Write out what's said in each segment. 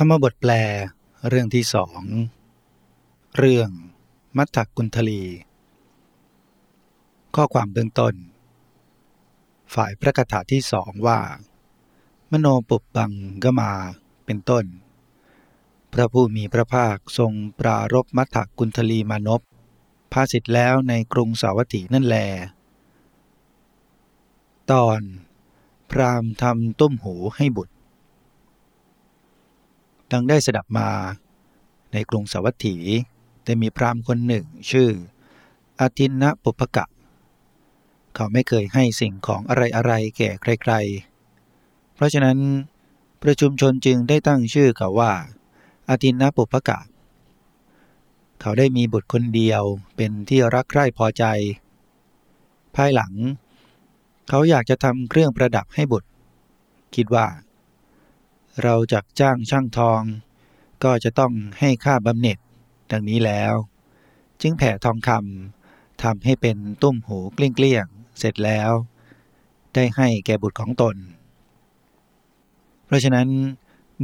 ธรรมบทแปลเรื่องที่สองเรื่องมัทธกุลทลี ข้อความเบื้องต้น ฝ่ายพระคาถาที่สองว่า มโนปุบบังกมาเป็นต้น พระผู้มีพระภาคทรงปรารบมัทธกุลทลีมานพภาสิทธิ์แล้วในกรุงสาวัตถีนั่นแล ตอน พรามทำต้มหูให้บุตร ดังได้สดับมา ในกรุงสาวัตถีได้มีพราหมณ์คนหนึ่งชื่ออาทินนะปุพกะ เขาไม่เคยให้สิ่งของอะไรๆแก่ใครๆ เพราะฉะนั้นประชุมชนจึงได้ตั้งชื่อเขาว่าอาทินนะปุพกะ เขาได้มีบุตรคนเดียวเป็นที่รักใคร่พอใจ ภายหลัง เขาอยากจะทำเครื่องประดับให้บุตร คิดว่า เราจักจ้างช่างทอง ก็จะต้องให้ค่าบำเหน็จ ดังนี้แล้ว จึงแผ่ทองคำทำให้เป็นตุ้มหูเกลี้ยงเสร็จแล้ว ได้ให้แก่บุตรของตน เพราะฉะนั้น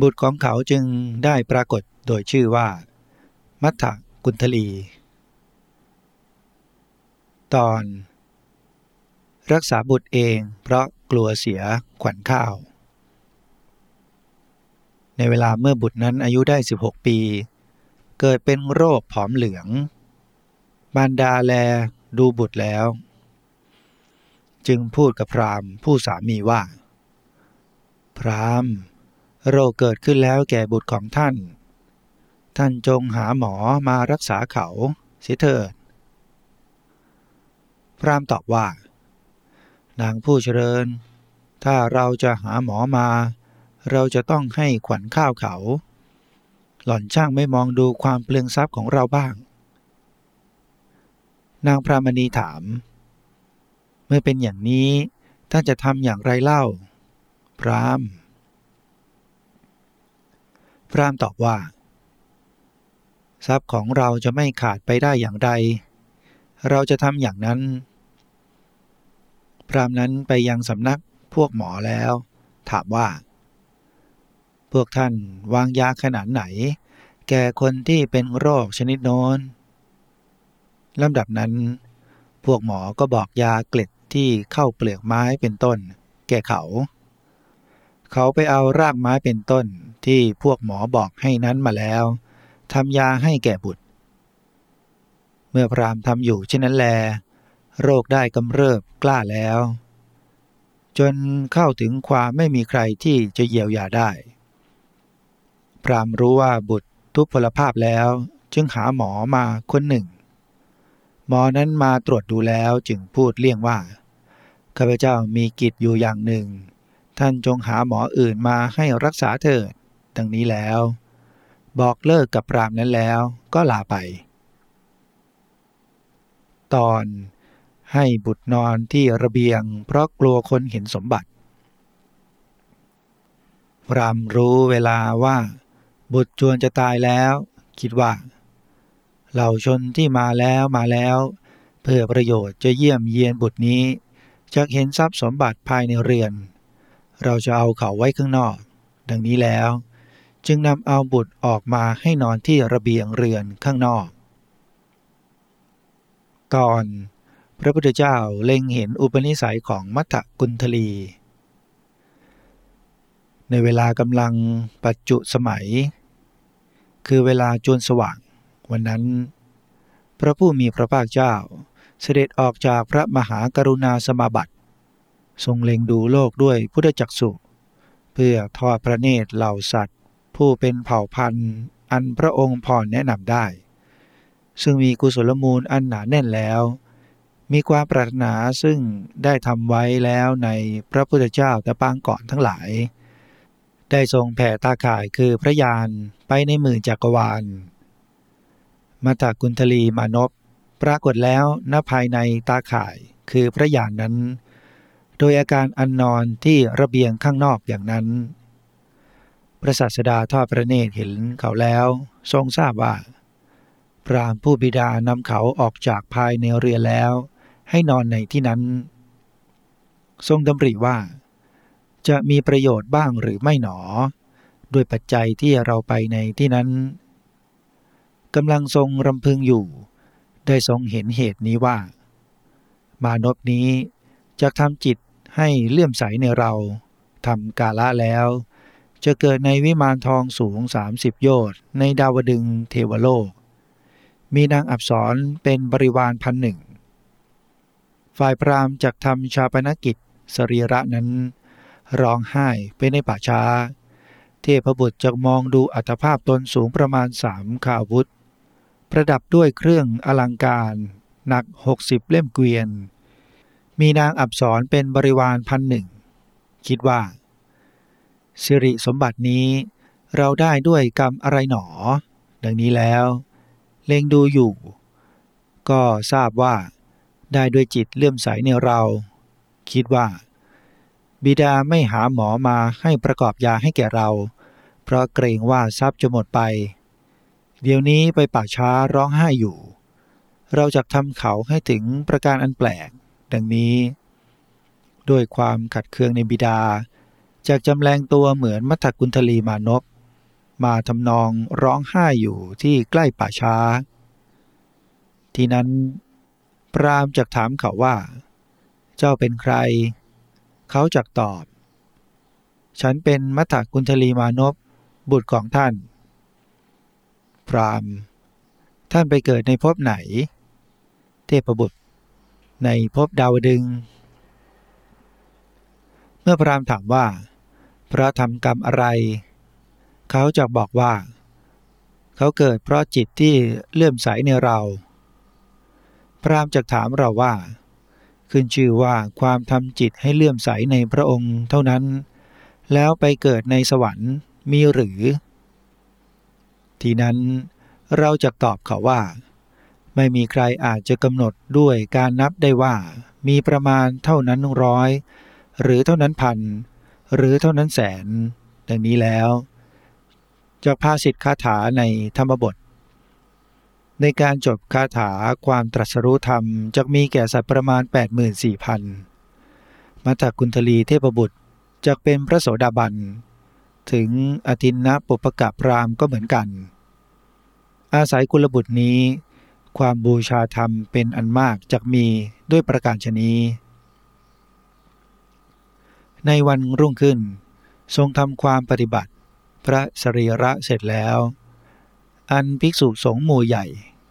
บุตรของเขาจึงได้ปรากฏโดยชื่อว่า มัทธกุลทลี ตอน รักษาบุตรเองเพราะกลัวเสียขวัญข้าว ในเวลาเมื่อบุตรนั้นอายุได้ 16 ปี เกิดเป็นโรคผอมเหลือง บารดาแลดูบุตรแล้ว จึงพูดกับพรามผู้สามีว่า พรามโรคเกิดขึ้นแล้วแก่บุตรของท่าน ท่านจงหาหมอมารักษาเขาเสียเถิด พรามตอบว่า นางผู้เจริญ ถ้าเราจะหาหมอมา เราจะต้องให้ขวัญข้าวเขา หล่อนช่างไม่มองดูความเปลืองทรัพย์ของเราบ้าง นางพระมณีถาม เมื่อเป็นอย่างนี้ท่านจะทำอย่างไรเล่า พราม พรามตอบว่า ทรัพย์ของเราจะไม่ขาดไปได้อย่างไรเราจะทำอย่างนั้น พรามนั้นไปยังสำนักพวกหมอแล้ว ถามว่า พวกท่านวางยาขนาดไหน แก่คนที่เป็นโรคชนิดโน้นลำดับนั้น พวกหมอก็บอกยาเกล็ดที่เข้าเปลือกไม้เป็นต้น แก่เขา เขาไปเอารากไม้เป็นต้นที่พวกหมอบอกให้นั้นมาแล้วทำยาให้แก่บุตร เมื่อพรามทำอยู่เช่นนั้นแล โรคได้กำเริบกล้าแล้ว จนเข้าถึงความไม่มีใครที่จะเยียวยาได้ พรามรู้ว่าบุตรทุพพลภาพแล้ว จึงหาหมอมาคนหนึ่ง หมอนั้นมาตรวจดูแล้วจึงพูดเลี่ยงว่าข้าพเจ้ามีกิจอยู่อย่างหนึ่ง ท่านจงหาหมออื่นมาให้รักษาเถิดดังนี้แล้ว บอกเลิกกับพรามนั้นแล้วก็ลาไป ตอนให้บุตรนอนที่ระเบียง เพราะกลัวคนเห็นสมบัติพรามรู้เวลาว่า บุตรจวนจะตายแล้ว คิดว่า เหล่าชนที่มาแล้วมาแล้ว เพื่อประโยชน์จะเยี่ยมเยียนบุตรนี้จะเห็นทรัพย์สมบัติภายในเรือน เราจะเอาเขาไว้ข้างนอก ดังนี้แล้ว จึงนำเอาบุตรออกมาให้นอนที่ระเบียงเรือนข้างนอก ตอนพระพุทธเจ้าเล็งเห็นอุปนิสัยของมัทธกุลทลี ในเวลากำลังปัจจุสมัย คือเวลาจนสว่าง วันนั้น พระผู้มีพระภาคเจ้า เสด็จออกจากพระมหากรุณาสมาบัติ ทรงเล็งดูโลกด้วยพุทธจักสุเพื่อทอดพระเนตรเหล่าสัตว์ ผู้เป็นเผ่าพันธุ์ อันพระองค์พอแนะนำได้ ซึ่งมีกุศลมูลอันหนาแน่นแล้ว มีความปรารถนาซึ่งได้ทำไว้แล้วในพระพุทธเจ้าแต่ปางก่อนทั้งหลาย ได้ทรงแผ่ตาข่ายคือพระยานไปในหมื่นจักรวาล มาตากุณทลีมานพปรากฏแล้วณภายในตาข่ายคือพระยานนั้น โดยอาการอันนอนที่ระเบียงข้างนอกอย่างนั้น พระศาสดาทอดพระเนตรเห็นเขาแล้ว ทรงทราบว่า พรามผู้บิดานำเขาออกจากภายในเรือแล้ว ให้นอนในที่นั้น ทรงดำริว่า จะมีประโยชน์บ้างหรือไม่หนอ ด้วยปัจจัยที่เราไปในที่นั้นกำลังทรงรำพึงอยู่ ได้ทรงเห็นเหตุนี้ว่า มานพนี้จะทำจิตให้เลื่อมใสในเราทำกาละแล้ว จะเกิดในวิมานทองสูง 30 โยชน์ในดาวดึงเทวโลก มีนางอับสรเป็นบริวารพันหนึ่ง ฝ่ายพรามจากทำชาปนกิจสรีระนั้น ร้องไห้ไปในป่าช้า เทพบุตรจะมองดูอัตภาพตนสูงประมาณสามขาวุธ ประดับด้วยเครื่องอลังการหนัก60เล่มเกวียน มีนางอับสรเป็นบริวารพันหนึ่ง คิดว่า สิริสมบัตินี้เราได้ด้วยกรรมอะไรหนอ ดังนี้แล้ว เล็งดูอยู่ ก็ทราบว่าได้ด้วยจิตเลื่อมใสในเรา คิดว่า บิดาไม่หาหมอมาให้ประกอบยาให้แก่เรา เพราะเกรงว่าทรัพย์จะหมดไป เดี๋ยวนี้ไปป่าช้าร้องไห้อยู่ เราจะทำเขาให้ถึงประการอันแปลก ดังนี้ ด้วยความขัดเคืองในบิดา จากจำแรงตัวเหมือนมัทกุลทลีมานพมาทำนองร้องไห้อยู่ที่ใกล้ป่าช้า ที่นั้น พรามจักถามเขาว่า เจ้าเป็นใคร เขาจักตอบ ฉันเป็นมัทกุลทลีมานพบุตรของท่าน พรามท่านไปเกิดในภพไหน เทพบุตร ในภพดาวดึง เมื่อพรามถามว่า พระทำกรรมอะไร เขาจะบอกว่า เขาเกิดเพราะจิตที่เลื่อมใสในเรา พรามจะถามเราว่า ขึ้นชื่อว่าความทำจิตให้เลื่อมใสในพระองค์เท่านั้น แล้วไปเกิดในสวรรค์มีหรือ ทีนั้นเราจะตอบเขาว่า ไม่มีใครอาจจะกำหนดด้วยการนับได้ว่ามีประมาณเท่านั้นร้อย หรือเท่านั้นพัน หรือเท่านั้นแสน ดังนี้แล้วจากภาสิทธิคาถาในธรรมบท ในการจบคาถาความตรัสรู้ธรรมจะมีแก่สัตว์ประมาณ 84,000 มัตตกุณทลีเทพบุตรจะเป็นพระโสดาบัน ถึงอทินนะปุปกะพรามก็เหมือนกัน อาศัยกุลบุตรนี้ ความบูชาธรรมเป็นอันมากจะมีด้วยประการชนีในวันรุ่งขึ้น ทรงทำความปฏิบัติ พระสรีระเสร็จแล้ว อันภิกษุสงฆ์หมู่ใหญ่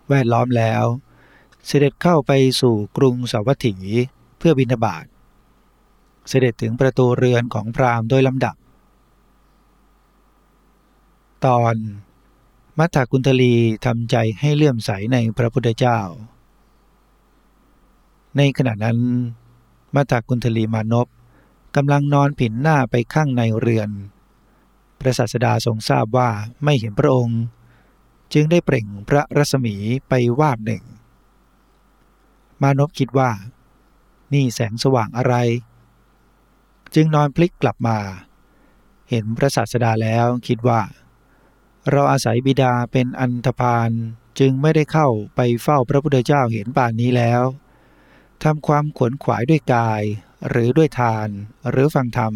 แวดล้อมแล้ว เสด็จเข้าไปสู่กรุงสาวัตถีเพื่อบิณฑบาตเสด็จถึงประตูเรือนของพราหมณ์โดยลำดับ ตอนมัทธกุณทลีทำใจให้เลื่อมใสในพระพุทธเจ้า ในขณะนั้น มัทธกุณทลีมานพกำลังนอนผินหน้าไปข้างในเรือน พระศาสดาทรงทราบว่าไม่เห็นพระองค์ จึงได้เปล่งพระรัศมีไปวาบหนึ่ง มานพคิดว่า นี่แสงสว่างอะไร จึงนอนพลิกกลับมา เห็นพระศาสดาแล้วคิดว่า เราอาศัยบิดาเป็นอันธพาลจึงไม่ได้เข้าไปเฝ้าพระพุทธเจ้าเห็นป่านนี้แล้วทำความขวนขวายด้วยกายหรือด้วยทานหรือฟังธรรม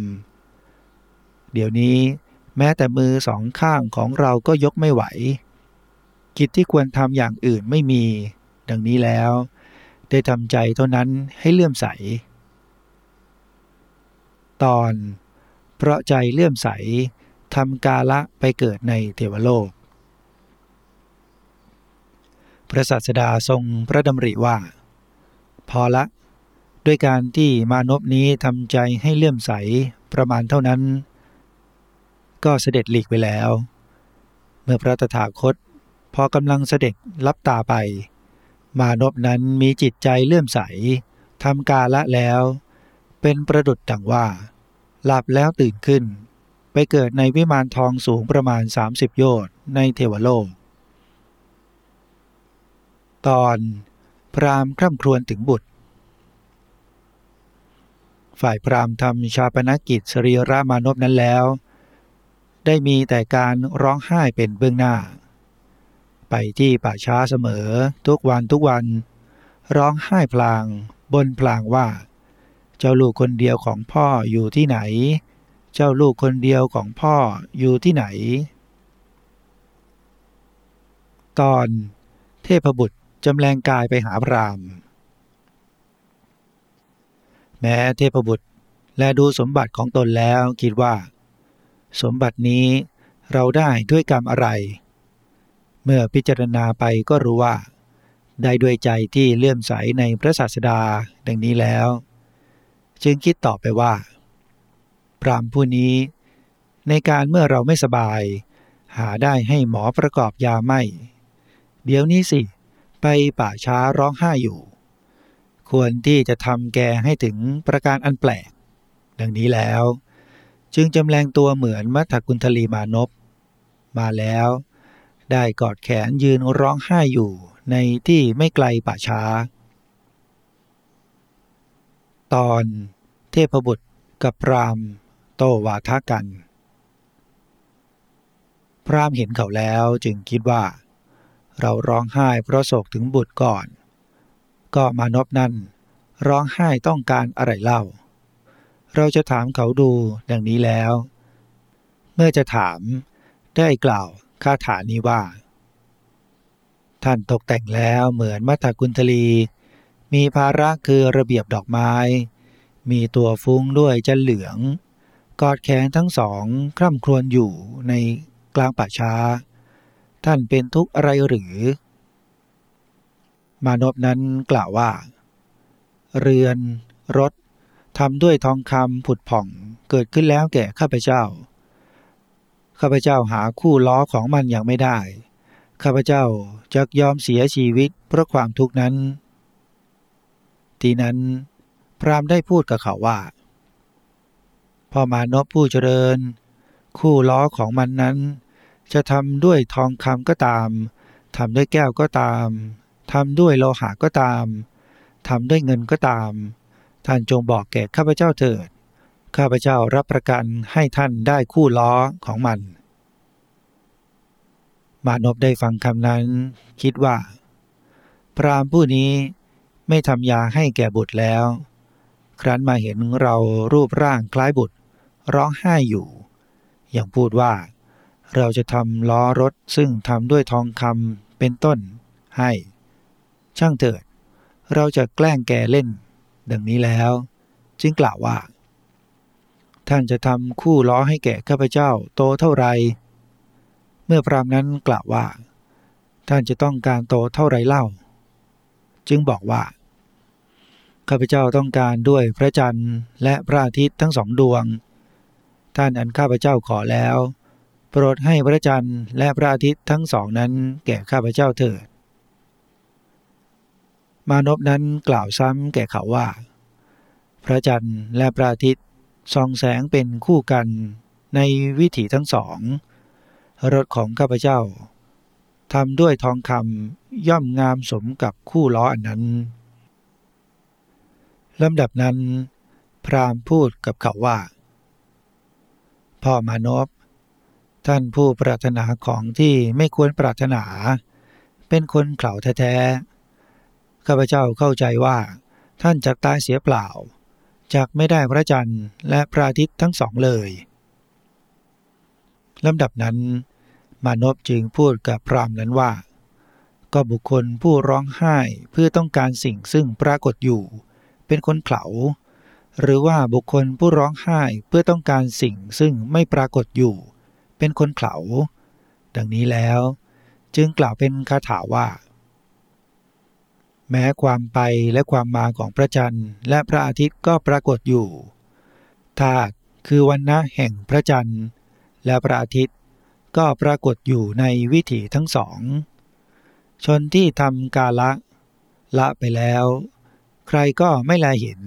เดี๋ยวนี้แม้แต่มือสองข้างของเราก็ยกไม่ไหว กิจที่ควรทำอย่างอื่นไม่มี ดังนี้แล้ว ได้ทำใจเท่านั้นให้เลื่อมใส ตอน เพราะใจเลื่อมใสทำกาละไปเกิดในเทวโลก พระศาสดาทรงพระดำริว่า พอละ ด้วยการที่มานพนี้ทำใจให้เลื่อมใสประมาณเท่านั้น ก็เสด็จหลีกไปแล้ว เมื่อพระตถาคต พอกำลังเสด็จลับตาไป มานพนั้นมีจิตใจเลื่อมใสทำกาละแล้ว เป็นประดุดดังว่า หลับแล้วตื่นขึ้น ไปเกิดในวิมานทองสูงประมาณ 30 โยชน์ในเทวโลก ตอนพรามคร่ำครวญถึงบุตร ฝ่ายพราหมณ์ทำชาปนกิจสรีระมานพนั้นแล้ว ได้มีแต่การร้องไห้เป็นเบื้องหน้า ไปที่ป่าช้าเสมอทุกวันทุกวัน ร้องไห้พลาง บนพลางว่า เจ้าลูกคนเดียวของพ่ออยู่ที่ไหน เจ้าลูกคนเดียวของพ่ออยู่ที่ไหน ตอนเทพบุตรจำแรงกายไปหาพรามแม้เทพบุตรและดูสมบัติของตนแล้วคิดว่า สมบัตินี้เราได้ด้วยกรรมอะไร เมื่อพิจารณาไปก็รู้ว่า ได้ด้วยใจที่เลื่อมใสในพระศาสดาดังนี้แล้ว จึงคิดต่อไปว่า พรามผู้นี้ ในการเมื่อเราไม่สบาย หาได้ให้หมอประกอบยาไม่ เดี๋ยวนี้สิ ไปป่าช้าร้องไห้อยู่ ควรที่จะทำแกให้ถึงประการอันแปลก ดังนี้แล้ว จึงจำแรงตัวเหมือนมัทกุลทลีมานพมาแล้ว ได้กอดแขนยืนร้องไห้อยู่ในที่ไม่ไกลป่าช้า ตอนเทพบุตรกับพรามโตวาทากัน พรามเห็นเขาแล้วจึงคิดว่า เราร้องไห้เพราะโศกถึงบุตรก่อน ก็มานพนั่น ร้องไห้ต้องการอะไรเล่า เราจะถามเขาดูดังนี้แล้ว เมื่อจะถามได้กล่าว คาถานี้ว่า ท่านตกแต่งแล้วเหมือนมัตกุลทลี มีภาระคือระเบียบดอกไม้ มีตัวฟุ้งด้วยจันเหลือง กอดแขนทั้งสองคร่ำครวญอยู่ในกลางป่าช้า ท่านเป็นทุกข์อะไรหรือ มานพนั้นกล่าวว่า เรือน รถทำด้วยทองคำผุดผ่องเกิดขึ้นแล้วแก่ข้าพเจ้า ข้าพเจ้าหาคู่ล้อของมันอย่างไม่ได้ ข้าพเจ้าจะยอมเสียชีวิตเพราะความทุกข์นั้น ทีนั้น พรามได้พูดกับเขาว่า พ่อมานพผู้เจริญ คู่ล้อของมันนั้น จะทำด้วยทองคำก็ตามทำด้วยแก้วก็ตามทำด้วยโลหะก็ตามทำด้วยเงินก็ตาม ท่านจงบอกแก่ข้าพเจ้าเถิด ข้าพเจ้ารับประกันให้ท่านได้คู่ล้อของมัน มานพได้ฟังคำนั้น คิดว่า พรามผู้นี้ไม่ทำยาให้แก่บุตรแล้ว ครั้นมาเห็นเรารูปร่างคล้ายบุตร ร้องไห้อยู่ อย่างพูดว่า เราจะทำล้อรถซึ่งทำด้วยทองคำเป็นต้นให้ ช่างเถิด เราจะแกล้งแกเล่น ดังนี้แล้ว จึงกล่าวว่า ท่านจะทำคู่ล้อให้แก่ข้าพเจ้าโตเท่าไร เมื่อพรามนั้นกล่าวว่า ท่านจะต้องการโตเท่าไรเล่า จึงบอกว่า ข้าพเจ้าต้องการด้วยพระจันทร์และพระอาทิตย์ทั้งสองดวง ท่านอันข้าพเจ้าขอแล้ว โปรดให้พระจันทร์และพระอาทิตย์ทั้งสองนั้นแก่ข้าพเจ้าเถิด มานพนั้นกล่าวซ้ำแก่เขาว่า พระจันทร์และพระอาทิตย์ ส่องแสงเป็นคู่กันในวิถีทั้งสอง รถของข้าพเจ้าทำด้วยทองคำย่อมงามสมกับคู่ล้ออันนั้นลำดับนั้น พรามพูดกับเขาว่า พ่อมานพท่านผู้ปรารถนาของที่ไม่ควรปรารถนา เป็นคนเข่าแท้ๆข้าพเจ้าเข้าใจว่า ท่านจะตายเสียเปล่า จากไม่ได้พระจันทร์และพระอาทิตย์ทั้งสองเลยลำดับนั้น มานพจึงพูดกับพรามนั้นว่า ก็บุคคลผู้ร้องไห้เพื่อต้องการสิ่งซึ่งปรากฏอยู่ เป็นคนเข่าหรือว่าบุคคลผู้ร้องไห้เพื่อต้องการสิ่งซึ่งไม่ปรากฏอยู่ เป็นคนเข่าดังนี้แล้ว จึงกล่าวเป็นคาถาว่า แม้ความไปและความมาของพระจันทร์ และพระอาทิตย์ก็ปรากฏอยู่ธาตุคือวันนะแห่งพระจันทร์ และพระอาทิตย์ก็ปรากฏอยู่ในวิถีทั้งสอง ชนที่ทำกาละ ละไปแล้ว ใครก็ไม่ลเห็น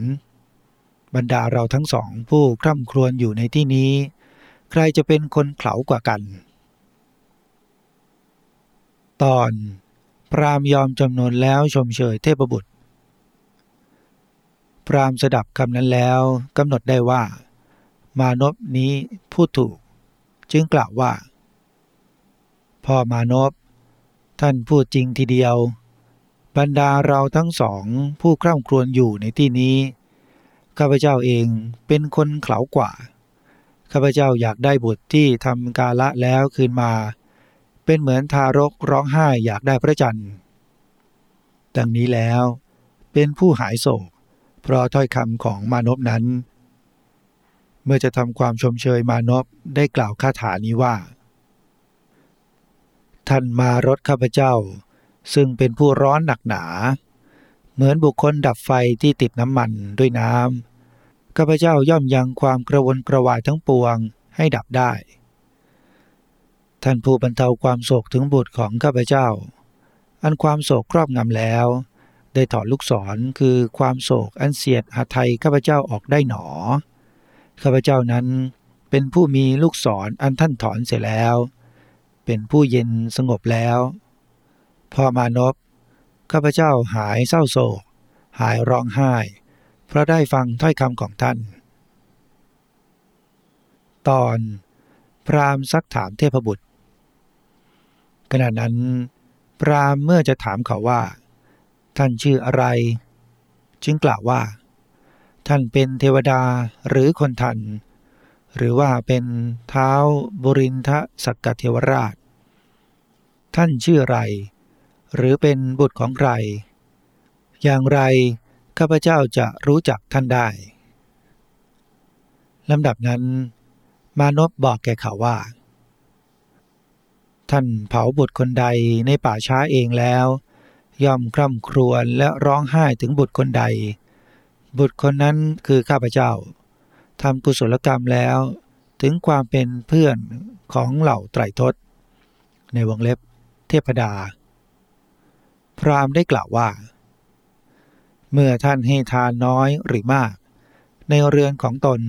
บรรดาเราทั้งสองผู้คร่ำครวญอยู่ในที่นี้ ใครจะเป็นคนเขลากว่ากัน ตอน พรามยอมจำนวนแล้วชมเชยเทพบุตร พรามสดับคำนั้นแล้วกำหนดได้ว่า มานพนี้พูดถูก จึงกล่าวว่า พ่อมานพท่านพูดจริงทีเดียว บรรดาเราทั้งสองผู้คร่ำครวญอยู่ในที่นี้ ข้าพเจ้าเองเป็นคนเขลากว่า ข้าพเจ้าอยากได้บุตรที่ทำกาละแล้วคืนมา เป็นเหมือนทารกร้องไห้อยากได้พระจันทร์ ดังนี้แล้ว เป็นผู้หายโศก เพราะถ้อยคำของมานพนั้น เมื่อจะทำความชมเชยมานพได้กล่าวคาถานี้ว่า ท่านมารถข้าพเจ้า ซึ่งเป็นผู้ร้อนหนักหนา เหมือนบุคคลดับไฟที่ติดน้ำมันด้วยน้ำข้าพเจ้าย่อมยังความกระวนกระวายทั้งปวงให้ดับได้ ท่านผู้บรรเทาความโศกถึงบุตรของข้าพเจ้า อันความโศกครอบงำแล้ว ได้ถอดลูกศรคือความโศกอันเสียดหาไทยข้าพเจ้าออกได้หนอ ข้าพเจ้านั้นเป็นผู้มีลูกศรออันท่านถอนเสียแล้ว เป็นผู้เย็นสงบแล้ว พอมานพข้าพเจ้าหายเศร้าโศก หายร้องไห้ เพราะได้ฟังถ้อยคำของท่าน ตอน พรามซักถามเทพบุตร ขณะนั้น พรามเมื่อจะถามเขาว่า ท่านชื่ออะไร จึงกล่าวว่า ท่านเป็นเทวดาหรือคนทัน หรือว่าเป็นเท้าบุรินทะสักกเทวราช ท่านชื่ออะไร หรือเป็นบุตรของใคร อย่างไรข้าพเจ้าจะรู้จักท่านได้ลำดับนั้น มานพบอกแก่เขาว่า ท่านเผาบุตรคนใดในป่าช้าเองแล้ว ย่อมคร่ำครวญและร้องไห้ถึงบุตรคนใด บุตรคนนั้นคือข้าพเจ้าทำกุศลกรรมแล้วถึงความเป็นเพื่อนของเหล่าไตรทศ ในวงเล็บ เทพดา พราหมณ์ได้กล่าวว่า เมื่อท่านให้ทานน้อยหรือมาก ในเรือนของตน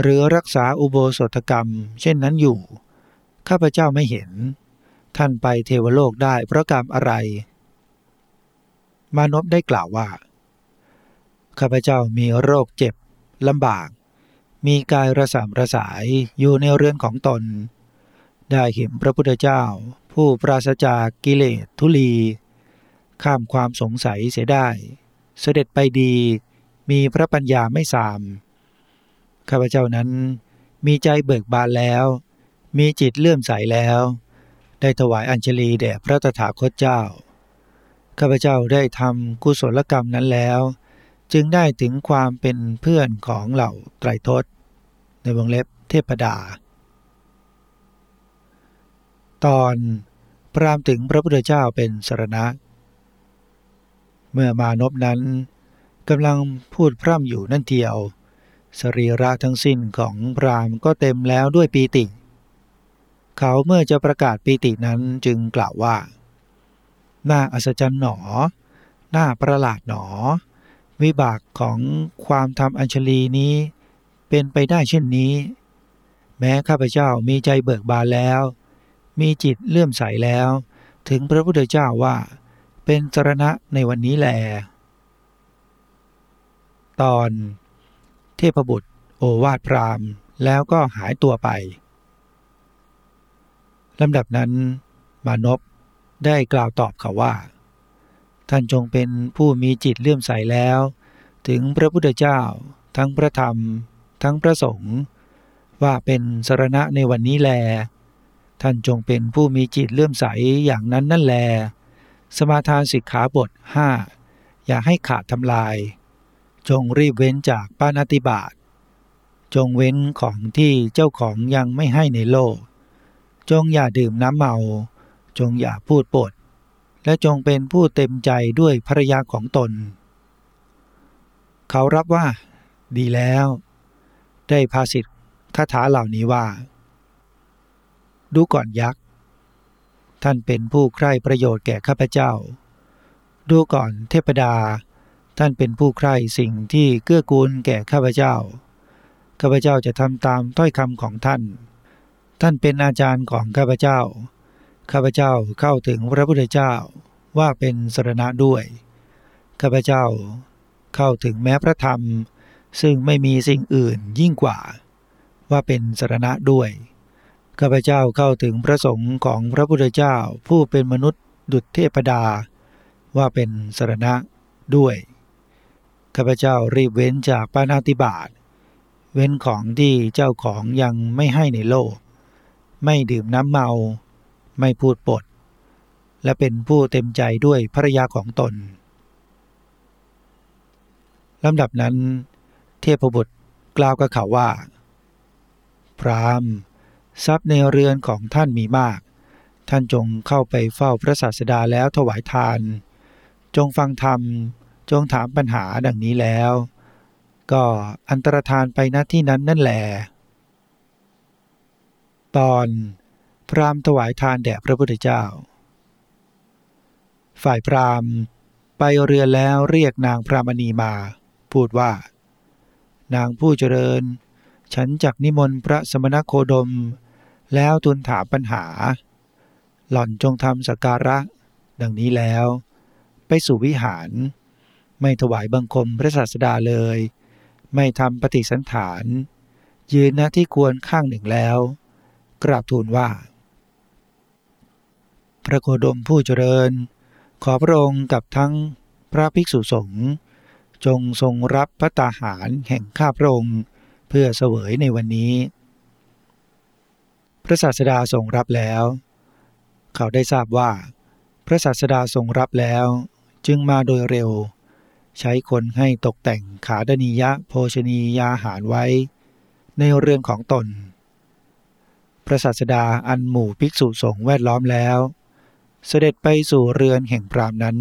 หรือรักษาอุโบสถกรรม เช่นนั้นอยู่ ข้าพเจ้าไม่เห็น ท่านไปเทวโลกได้เพราะกรรมอะไร มานพได้กล่าวว่า ข้าพเจ้ามีโรคเจ็บลำบาก มีกายระสามระสายอยู่ในเรือนของตน ได้เห็นพระพุทธเจ้า ผู้ปราศจากกิเลสทุลี ข้ามความสงสัยเสียได้ เสด็จไปดี มีพระปัญญาไม่สามข้าพเจ้านั้นมีใจเบิกบานแล้ว มีจิตเลื่อมใสแล้ว ได้ถวายอัญชลีแด่พระตถาคตเจ้า ข้าพเจ้าได้ทำกุศลกรรมนั้นแล้ว จึงได้ถึงความเป็นเพื่อนของเหล่าไตรทศ ในวงเล็บเทพดา ตอนพรามถึงพระพุทธเจ้าเป็นสรณะ เมื่อมานพนั้นกำลังพูดพร่ำอยู่นั่นเทียว สรีระทั้งสิ้นของพรามก็เต็มแล้วด้วยปีติเขาเมื่อจะประกาศปีตินั้นจึงกล่าวว่า น่าอัศจรรย์หนอ น่าประหลาดหนอ วิบากของความทำอัญชลีนี้เป็นไปได้เช่นนี้ แม้ข้าพเจ้ามีใจเบิกบานแล้ว มีจิตเลื่อมใสแล้ว ถึงพระพุทธเจ้าว่า เป็นสรณะในวันนี้แล ตอน เทพบุตรโอวาทพรามแล้วก็หายตัวไป ลำดับนั้นมานพได้กล่าวตอบเขาว่า ท่านจงเป็นผู้มีจิตเลื่อมใสแล้ว ถึงพระพุทธเจ้า ทั้งพระธรรม ทั้งพระสงฆ์ว่าเป็นสรณะในวันนี้แล ท่านจงเป็นผู้มีจิตเลื่อมใสอย่างนั้นนั่นแล สมาทานสิกขาบท5อย่าให้ขาดทำลาย จงรีบเว้นจากปานาติบาตจงเว้นของที่เจ้าของยังไม่ให้ในโลก จงอย่าดื่มน้ำเมา จงอย่าพูดปด และจงเป็นผู้เต็มใจด้วยภรยาของตน เขารับว่า ดีแล้ว ได้ภาษิตคาถาเหล่านี้ว่า ดูก่อนยักษ์ ท่านเป็นผู้ใคร่ประโยชน์แก่ข้าพเจ้า ดูก่อนเทพดา ท่านเป็นผู้ใคร่สิ่งที่เกื้อกูลแก่ข้าพเจ้า ข้าพเจ้าจะทำตามถ้อยคำของท่าน ท่านเป็นอาจารย์ของข้าพเจ้า ข้าพเจ้าเข้าถึงพระพุทธเจ้าว่าเป็นสรณะด้วย ข้าพเจ้าเข้าถึงแม้พระธรรม ซึ่งไม่มีสิ่งอื่นยิ่งกว่า ว่าเป็นสรณะด้วย ข้าพเจ้าเข้าถึงพระสงฆ์ของพระพุทธเจ้าผู้เป็นมนุษย์ดุจเทพดา ว่าเป็นสรณะด้วย ข้าพเจ้ารีบเว้นจากปานาติบาตเว้นของที่เจ้าของยังไม่ให้ในโลก ไม่ดื่มน้ำเมา ไม่พูดปด และเป็นผู้เต็มใจด้วยภรยาของตนลำดับนั้น เทพบุตรกล่าวกับเขาว่า พรามทรัพย์ในเรือนของท่านมีมาก ท่านจงเข้าไปเฝ้าพระศาสดาแล้วถวายทาน จงฟังธรรม จงถามปัญหาดังนี้แล้ว ก็อันตรธานไปณที่นั้นนั่นแหละ ตอนพรามถวายทานแด่พระพุทธเจ้า ฝ่ายพรามไปเรือนแล้วเรียกนางพรามณีมา พูดว่า นางผู้เจริญ ฉันจักนิมนต์พระสมณโคดม แล้วทูลถามปัญหา หล่อนจงทำสักการะ ดังนี้แล้ว ไปสู่วิหาร ไม่ถวายบังคมพระศาสดาเลย ไม่ทำปฏิสันฐาน ยืนณที่ควรข้างหนึ่งแล้ว กราบทูลว่า พระโคดมผู้เจริญ ขอพระองค์กับทั้งพระภิกษุสงฆ์จงทรงรับพระตาหารแห่งข้าพระองค์เพื่อเสวยในวันนี้ พระศาสดาทรงรับแล้ว เขาได้ทราบว่า พระศาสดาทรงรับแล้วจึงมาโดยเร็ว ใช้คนให้ตกแต่งขาดนียะโภชนียาหารไว้ ในเรือนของตน พระศาสดาอันหมู่ภิกษุสงฆ์แวดล้อมแล้ว เสด็จไปสู่เรือนแห่งพรามนั้น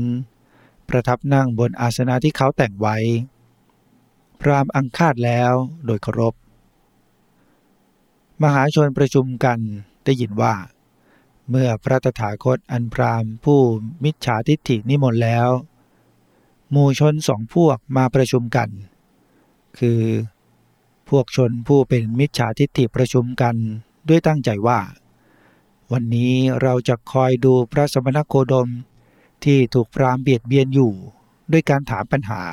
ประทับนั่งบนอาสนะที่เขาแต่งไว้ พรามอังคาดแล้วโดยเคารพ มหาชนประชุมกันได้ยินว่า เมื่อพระตถาคตอันพรามผู้มิจฉาทิฏฐินิมนต์แล้วหมู่ชนสองพวกมาประชุมกัน คือ พวกชนผู้เป็นมิจฉาทิฏฐิประชุมกัน ด้วยตั้งใจว่า วันนี้เราจะคอยดูพระสมณโคดมที่ถูกพรามเบียดเบียนอยู่ด้วยการถามปัญหา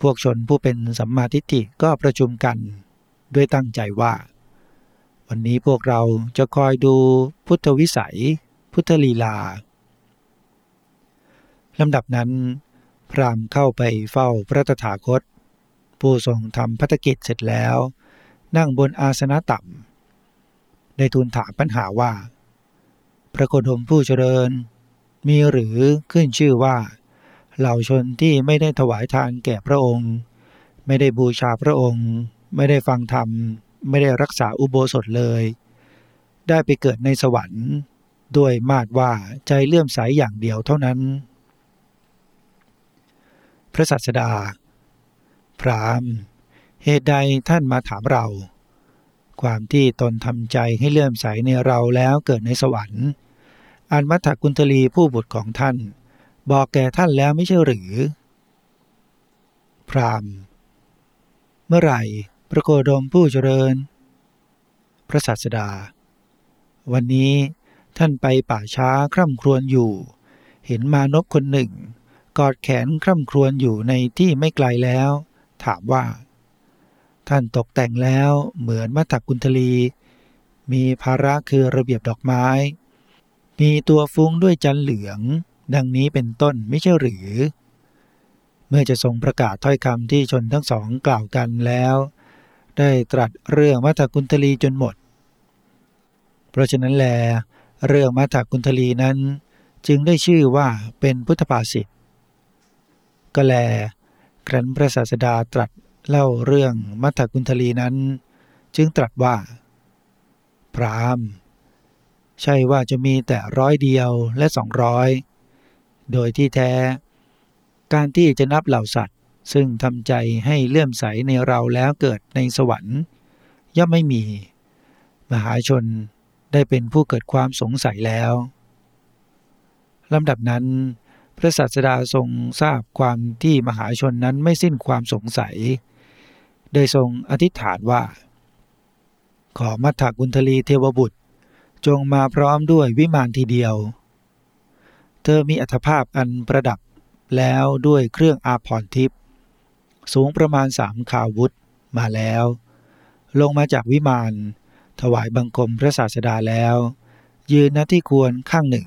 พวกชนผู้เป็นสัมมาทิฏฐิก็ประชุมกันด้วยตั้งใจว่า วันนี้พวกเราจะคอยดูพุทธวิสัย พุทธลีลาลำดับนั้น พรามเข้าไปเฝ้าพระตถาคต ผู้ทรงทำพัฒกิจเสร็จแล้ว นั่งบนอาสนะต่ำได้ทูลถามปัญหาว่า พระโคดมผู้เจริญ มีหรือขึ้นชื่อว่า เหล่าชนที่ไม่ได้ถวายทานแก่พระองค์ ไม่ได้บูชาพระองค์ ไม่ได้ฟังธรรม ไม่ได้รักษาอุโบสถเลย ได้ไปเกิดในสวรรค์ด้วยมาดว่าใจเลื่อมใสอย่างเดียวเท่านั้น พระสัสดา พราม เหตุใดท่านมาถามเรา ความที่ตนทำใจให้เลื่อมใสในเราแล้วเกิดในสวรรค์อันมัทธกุณฑลีผู้บุตรของท่าน บอกแก่ท่านแล้วไม่ใช่หรือ พรามเมื่อไหร่พระโคดมผู้เจริญ พระศาสดา วันนี้ท่านไปป่าช้าคร่ำครวญอยู่ เห็นมานพคนหนึ่ง กอดแขนคร่ำครวญอยู่ในที่ไม่ไกลแล้ว ถามว่า ท่านตกแต่งแล้วเหมือนมัทกุณฑลี มีภาระคือระเบียบดอกไม้ มีตัวฟุ้งด้วยจันเหลือง ดังนี้เป็นต้นไม่ใช่หรือ เมื่อจะทรงประกาศถ้อยคำที่ชนทั้งสองกล่าวกันแล้ว ได้ตรัสเรื่องมัทกุณฑลีจนหมด เพราะฉะนั้นแล เรื่องมัทกุณฑลีนั้นจึงได้ชื่อว่าเป็นพุทธภาษิตก็แลครั้นพระศาสดาตรัส เล่าเรื่องมัทธกุณฑลีนั้น จึงตรัสว่า พรามใช่ว่าจะมีแต่ร้อยเดียวและสองร้อยโดยที่แท้ การที่จะนับเหล่าสัตว์ ซึ่งทำใจให้เลื่อมใสในเราแล้วเกิดในสวรรค์ย่อมไม่มี มหาชนได้เป็นผู้เกิดความสงสัยแล้วลำดับนั้น พระศาสดาทรงทราบความที่มหาชนนั้นไม่สิ้นความสงสัย โดยทรงอธิษฐานว่า ขอมัทธกุณฑลีเทวบุตร จงมาพร้อมด้วยวิมานทีเดียว เธอมีอัตภาพอันประดับแล้วด้วยเครื่องอาภรณ์ทิพย์สูงประมาณสามขาวุธมาแล้ว ลงมาจากวิมานถวายบังคมพระศาสดาแล้ว ยืนณที่ควรข้างหนึ่ง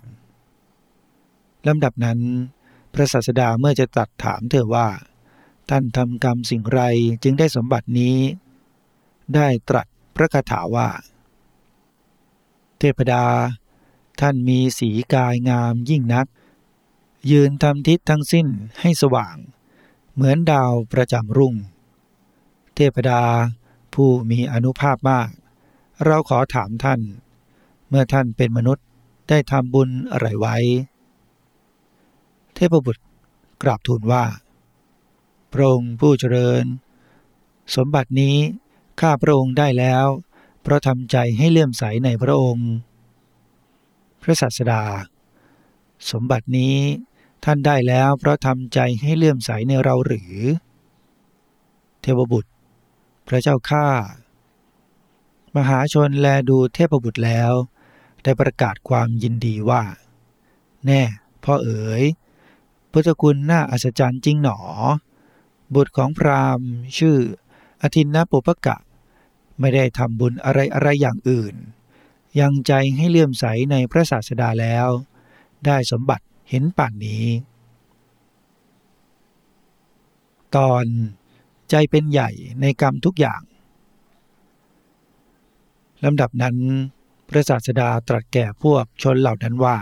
ลำดับนั้น พระศาสดาเมื่อจะตัดถามเธอว่า ท่านทำกรรมสิ่งไรจึงได้สมบัตินี้ ได้ตรัสพระคาถาว่า เทพดา ท่านมีสีกายงามยิ่งนัก ยืนทำทิศทั้งสิ้นให้สว่าง เหมือนดาวประจำรุ่ง เทพดาผู้มีอนุภาพมาก เราขอถามท่าน เมื่อท่านเป็นมนุษย์ได้ทำบุญอะไรไว้ เทพบุตรกราบทูลว่า ระองค์ผู้เจริญ สมบัตินี้ข้าพระองค์ได้แล้ว เพราะทำใจให้เลื่อมใสในพระองค์ พระศาสดา สมบัตินี้ท่านได้แล้วเพราะทำใจให้เลื่อมใสในเราหรือ เทพบุตร พระเจ้าข้ามหาชนแลดูเทพบุตรแล้ว ได้ประกาศความยินดีว่า แน่ พ่อเอ๋ยพุทธคุณน่าอัศจรรย์จริงหนอ บุตรของพราหมณ์ ชื่ออธินนปุปกะ ไม่ได้ทำบุญอะไรอะไรอย่างอื่น ยังใจให้เลื่อมใสในพระศาสดาแล้ว ได้สมบัติเห็นป่านนี้ ตอนใจเป็นใหญ่ในกรรมทุกอย่างลำดับนั้น พระศาสดาตรัสแก่พวกชนเหล่านั้นว่า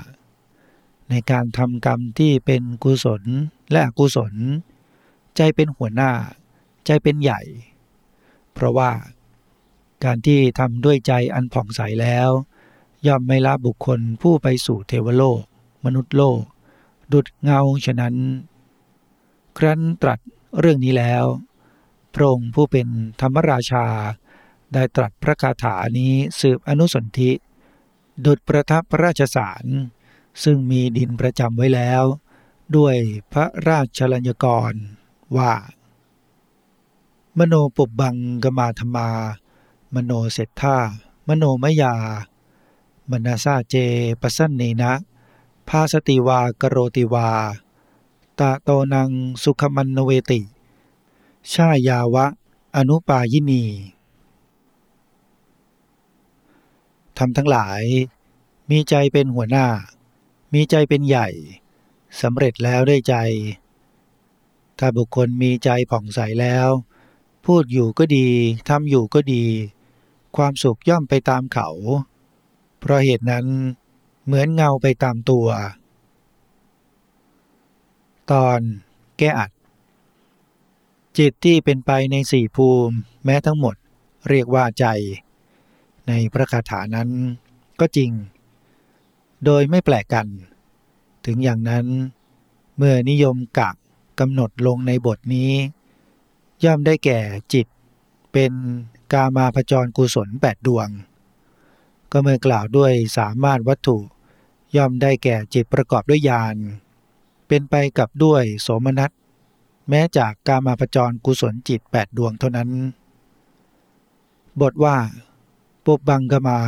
ในการทำกรรมที่เป็นกุศลและอกุศล ใจเป็นหัวหน้า ใจเป็นใหญ่ เพราะว่า การที่ทำด้วยใจอันผ่องใสแล้ว ย่อมไม่ละบุคคลผู้ไปสู่เทวโลก มนุษย์โลก ดุดเงาฉะนั้น ครั้นตรัสเรื่องนี้แล้ว พระองค์ผู้เป็นธรรมราชา ได้ตรัสพระคาถานี้สืบอนุสนธิ ดุดประทับพระราชสาร ซึ่งมีดินประจำไว้แล้ว ด้วยพระราชลัญญกร ว่า มโนปุบบังกมาธมา มโนเศรษฐามโนมยามนาซาเจปสันเนนะพาสติวากโรติวาตาโตนังสุขมันนเวติ ชายาวะ อนุปายินีทำทั้งหลาย มีใจเป็นหัวหน้า มีใจเป็นใหญ่สำเร็จแล้วด้วยใจ ถ้าบุคคลมีใจผ่องใสแล้ว พูดอยู่ก็ดีทำอยู่ก็ดี ความสุขย่อมไปตามเขา เพราะเหตุนั้นเหมือนเงาไปตามตัว ตอนแก้อัด จิตที่เป็นไปในสี่ภูมิแม้ทั้งหมดเรียกว่าใจ ในพระคาถานั้นก็จริง โดยไม่แปลกกัน ถึงอย่างนั้นเมื่อนิยมกัก กำหนดลงในบทนี้ ย่อมได้แก่จิต เป็นกามาพจรกุศลแปดดวง ก็เมื่อกล่าวด้วยสามารถวัตถุ ย่อมได้แก่จิตประกอบด้วยญาณเป็นไปกับด้วยโสมนัสแม้จากกามาพจรกุศลจิตแปดดวงเท่านั้น บทว่าปุบังกมา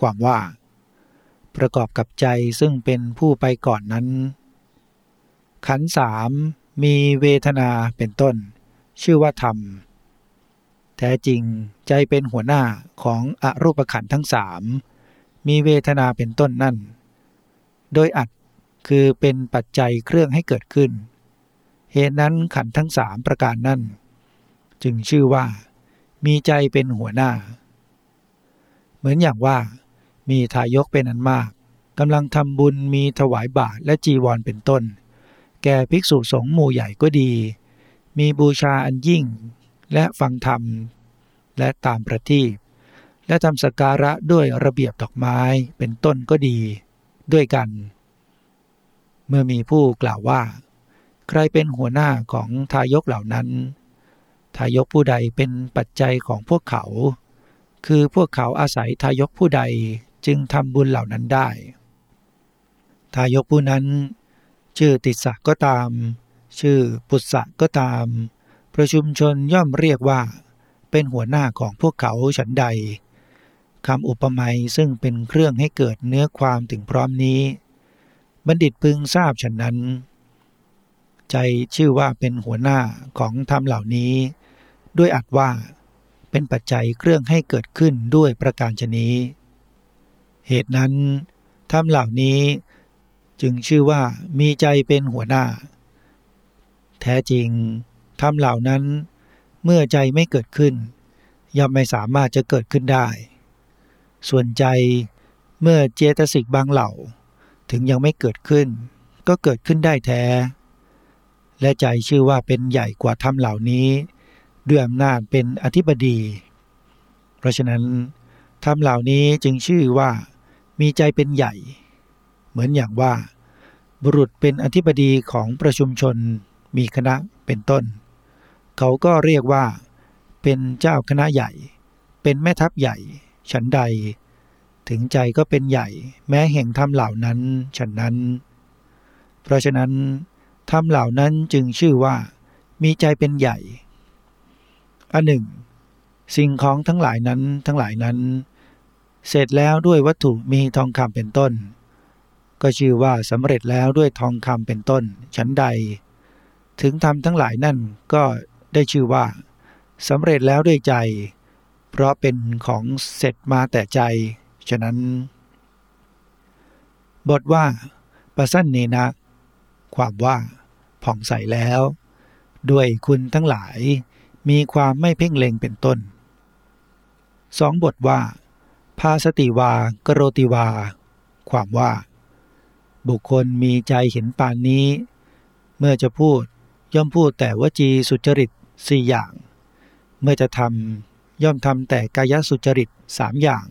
ความว่า ประกอบกับใจซึ่งเป็นผู้ไปก่อนนั้น ขันสาม มีเวทนาเป็นต้น ชื่อว่าธรรม แท้จริงใจเป็นหัวหน้าของอรูปขันธ์ทั้งสามมีเวทนาเป็นต้นนั่น โดยอัดคือเป็นปัจจัยเครื่องให้เกิดขึ้น เหตุนั้นขันธ์ทั้งสามประการนั่น จึงชื่อว่า มีใจเป็นหัวหน้า เหมือนอย่างว่า มีทายกเป็นอันมากกำลังทำบุญมีถวายบาตรและจีวรเป็นต้น แก่ภิกษุสงฆ์หมู่ใหญ่ก็ดี มีบูชาอันยิ่ง และฟังธรรม และตามประทีปและทำสการะด้วยระเบียบดอกไม้เป็นต้นก็ดี ด้วยกัน เมื่อมีผู้กล่าวว่า ใครเป็นหัวหน้าของทายกเหล่านั้น ทายกผู้ใดเป็นปัจจัยของพวกเขา คือพวกเขาอาศัยทายกผู้ใดจึงทำบุญเหล่านั้นได้ ทายกผู้นั้น ชื่อติสะก็ตาม ชื่อปุษะก็ตาม ประชุมชนย่อมเรียกว่า เป็นหัวหน้าของพวกเขาฉันใดคำอุปมาซึ่งเป็นเครื่องให้เกิดเนื้อความถึงพร้อมนี้ บัณฑิตพึงทราบฉันนั้น ใจชื่อว่าเป็นหัวหน้าของธรรมเหล่านี้ ด้วยอัดว่า เป็นปัจจัยเครื่องให้เกิดขึ้นด้วยประการชนี้ เหตุนั้นธรรมเหล่านี้ จึงชื่อว่ามีใจเป็นหัวหน้า แท้จริงธรรมเหล่านั้น เมื่อใจไม่เกิดขึ้น ย่อมไม่สามารถจะเกิดขึ้นได้ ส่วนใจเมื่อเจตสิกบางเหล่า ถึงยังไม่เกิดขึ้น ก็เกิดขึ้นได้แท้ และใจชื่อว่าเป็นใหญ่กว่าธรรมเหล่านี้ด้วยอำนาจเป็นอธิบดี เพราะฉะนั้นธรรมเหล่านี้จึงชื่อว่ามีใจเป็นใหญ่ มือนอย่างว่า บุรุษเป็นอธิบดีของประชุมชนมีคณะเป็นต้น เขาก็เรียกว่า เป็นเจ้าคณะใหญ่ เป็นแม่ทัพใหญ่ ฉันใด ถึงใจก็เป็นใหญ่ แม้แห่งธรรมเหล่านั้นฉันนั้น เพราะฉะนั้นธรรมเหล่านั้นจึงชื่อว่า มีใจเป็นใหญ่ อันหนึ่ง สิ่งของทั้งหลายนั้นทั้งหลายนั้น เสร็จแล้วด้วยวัตถุมีทองคำเป็นต้น ก็ชื่อว่าสำเร็จแล้วด้วยทองคำเป็นต้นชั้นใด ถึงทำทั้งหลายนั่นก็ได้ชื่อว่าสำเร็จแล้วด้วยใจ เพราะเป็นของเสร็จมาแต่ใจ ฉะนั้น บทว่าประสั้นเนนะ ความว่าผ่องใสแล้ว ด้วยคุณทั้งหลายมีความไม่เพ่งเล็งเป็นต้นสองบทว่า ภาสติวากโรติวา ความว่า บุคคลมีใจเห็นปานนี้ เมื่อจะพูดย่อมพูดแต่วจีสุจริตสี่อย่าง เมื่อจะทำย่อมทำแต่กายสุจริตสามอย่าง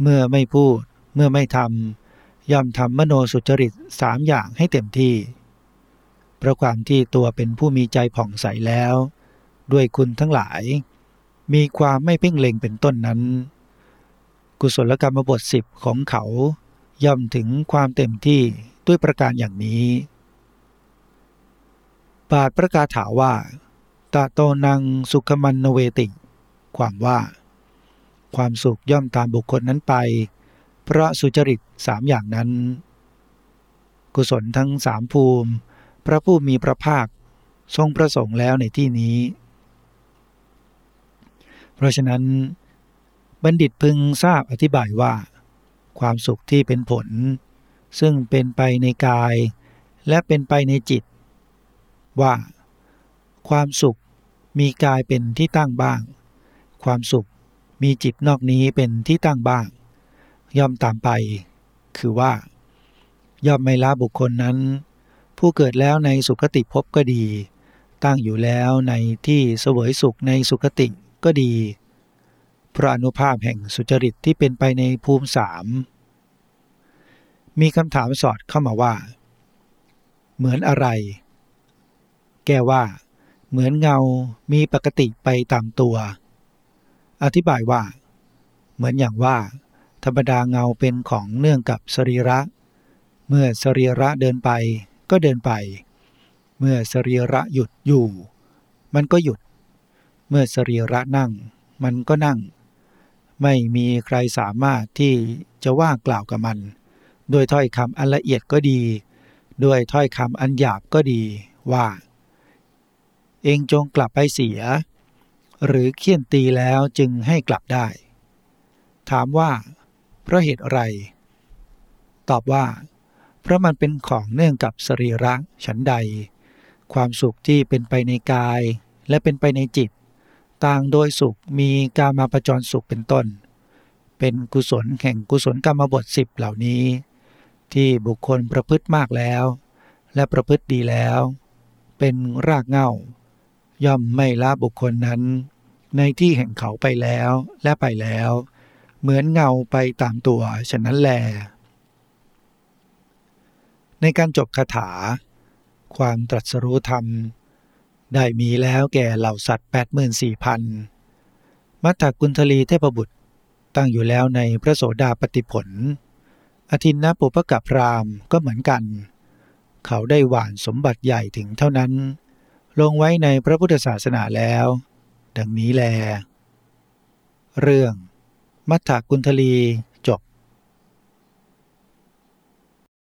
เมื่อไม่พูดเมื่อไม่ทำย่อมทำมโนสุจริตสามอย่างให้เต็มที่เพราะความที่ตัวเป็นผู้มีใจผ่องใสแล้ว ด้วยคุณทั้งหลาย มีความไม่เพ่งเล็งเป็นต้นนั้น กุศลกรรมบทสิบของเขา ย่อมถึงความเต็มที่ด้วยประการอย่างนี้ บาทประกาศถาว่าตาโตนังสุขมันนเวติ ความว่า ความสุขย่อมตามบุคคลนั้นไป เพราะสุจริตสามอย่างนั้น กุศลทั้งสามภูมิ พระผู้มีพระภาคทรงประสงค์แล้วในที่นี้ เพราะฉะนั้น บัณฑิตพึงทราบอธิบายว่า ความสุขที่เป็นผล ซึ่งเป็นไปในกาย และเป็นไปในจิต ว่า ความสุขมีกายเป็นที่ตั้งบ้าง ความสุขมีจิตนอกนี้เป็นที่ตั้งบ้าง ย่อมตามไป คือว่า ย่อมไม่ละบุคคลนั้น ผู้เกิดแล้วในสุคติภพก็ดี ตั้งอยู่แล้วในที่เสวยสุขในสุคติก็ดี พระอนุภาพแห่งสุจริตที่เป็นไปในภูมิสามมีคำถามสอดเข้ามาว่า เหมือนอะไร แกว่า เหมือนเงามีปกติไปตามตัว อธิบายว่า เหมือนอย่างว่า ธรรมดาเงาเป็นของเนื่องกับสรีระ เมื่อสรีระเดินไปก็เดินไป เมื่อสรีระหยุดอยู่ มันก็หยุด เมื่อสรีระนั่ง มันก็นั่ง ไม่มีใครสามารถที่จะว่ากล่าวกับมันโดยถ้อยคำอันละเอียดก็ดี ด้วยถ้อยคำอันหยาบก็ดีว่า เองจงกลับไปเสีย หรือเคี่ยนตีแล้วจึงให้กลับได้ ถามว่า เพราะเหตุอะไร ตอบว่า เพราะมันเป็นของเนื่องกับสรีระฉันใด ความสุขที่เป็นไปในกายและเป็นไปในจิต ต่างโดยสุขมีการมาประจรสุขเป็นต้น เป็นกุศลแห่งกุศลกรรมบทสิบเหล่านี้ ที่บุคคลประพฤติมากแล้ว และประพฤติดีแล้ว เป็นรากเง่า ย่อมไม่ละบุคคลนั้น ในที่แห่งเขาไปแล้วและไปแล้ว เหมือนเงาไปตามตัวฉะนั้นแล ในการจบคาถา ความตรัสรู้ธรรม ได้มีแล้วแก่เหล่าสัตว์ 84,000 มัทธกุณทลีเทพบุตร ตั้งอยู่แล้วในพระโสดาปฏิผลอธินนปุปกับพรามก็เหมือนกัน เขาได้หว่านสมบัติใหญ่ถึงเท่านั้น ลงไว้ในพระพุทธศาสนาแล้ว ดังนี้แล เรื่อง มัทธกุณทลี